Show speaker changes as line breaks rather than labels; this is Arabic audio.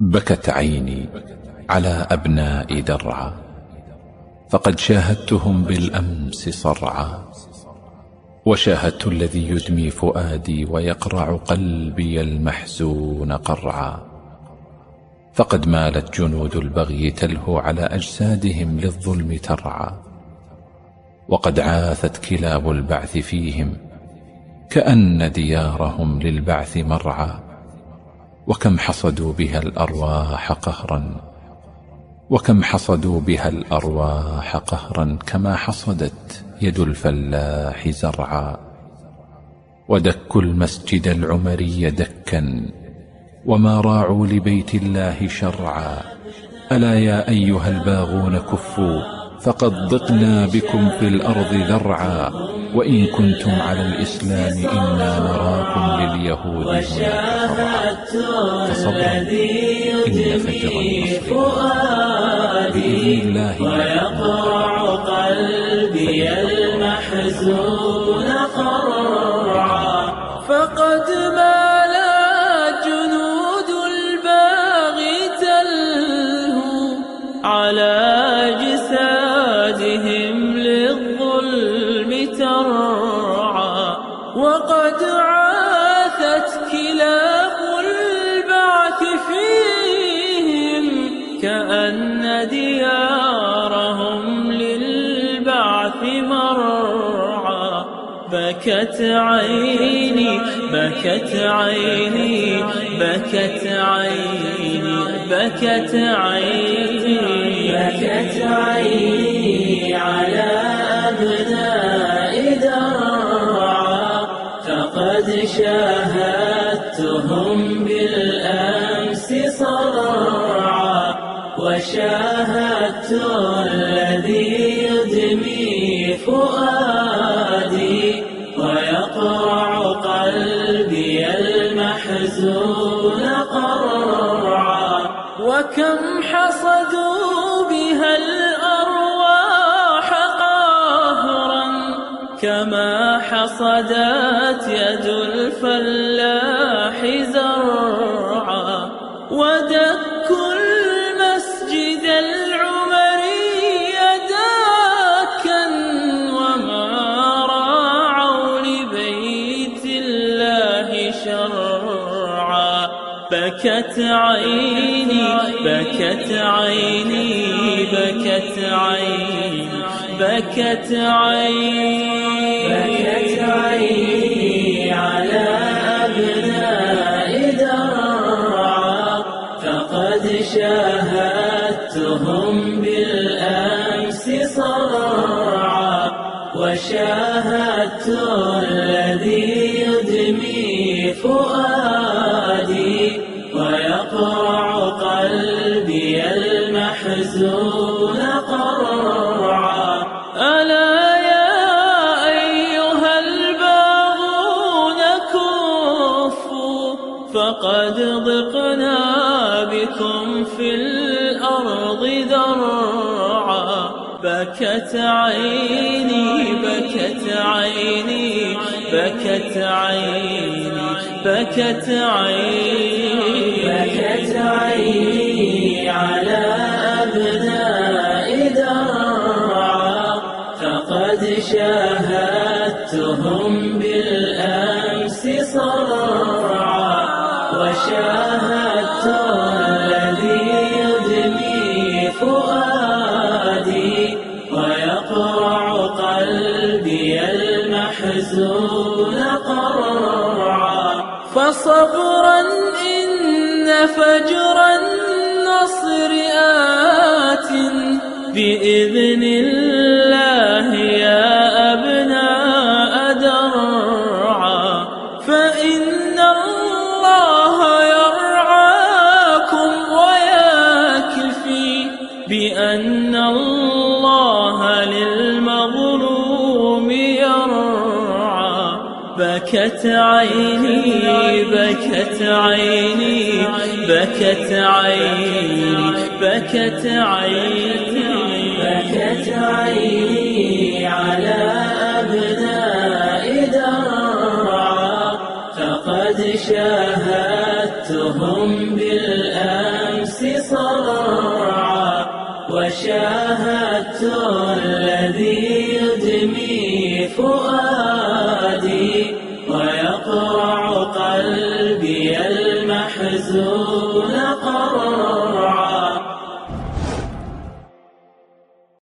بكت عيني على أبناء درعا فقد شاهدتهم بالأمس صرعا. وشاهدت الذي يدمي فؤادي ويقرع قلبي المحزون قرعا. فقد مالت جنود البغي تلهو على أجسادهم للظلم ترعى وقد عاثت كلاب البعث فيهم كأن ديارهم للبعث مرعى وكم حصدوا بها الأرواح قهرا. وكم حصدوا بها الأرواح قهرا كما حصدت يد الفلاح زرعا. ودكوا المسجد العمري دكا. وما راعوا لبيت الله شرعا. ألا يا أيها الباغون كفوا. فقد ضقنا بكم في الأرض ذرعا وإن كنتم على الإسلام إنا نراكم لليهود هناك فصبرا إن فجر النصر الله.
ويقرع قلبي المحزون قرعا وقد عاثت كلاب البعث فيهم كأن ديارهم للبعث مرعى. بكت عيني بكت عيني بكت عيني بكت عيني بكت عيني. شاهدتهم بالأمس صرعا وشاهدت الذي يدمي فؤادي ويقرع قلبي المحزون قرعا. وكم حصدوا حصدت يد الفلاح زرعا ودكوا المسجد العمري داكا وما راعوا لبيت الله شرعا. بكت عيني بكت عيني بكت عيني. بكت عيني. بكت عيني على أبناء درعا فقد شاهدتهم بالأمس صرعا وشاهدت الذي يدمي فؤادي بكم في الأرض ذرعا بكت عيني بكت عيني بكت عيني بكت عيني بكت عيني على أبناء درعا فقد شاهدتهم بالأمس صرعا المحزون قرعا فصبرا إن فجر النصر آت بإذن الله يا أبناء درعا. فإن الله يرعاكم ويكفي بأن الله بكت عيني بكت عيني بكت عيني بكت عيني بكت عيني على أبناء درعا. فقد شاهدتهم بالآن صرعا. وشاهدت الذي يدمي فؤادي ويقرع قلبي المحزون قرعا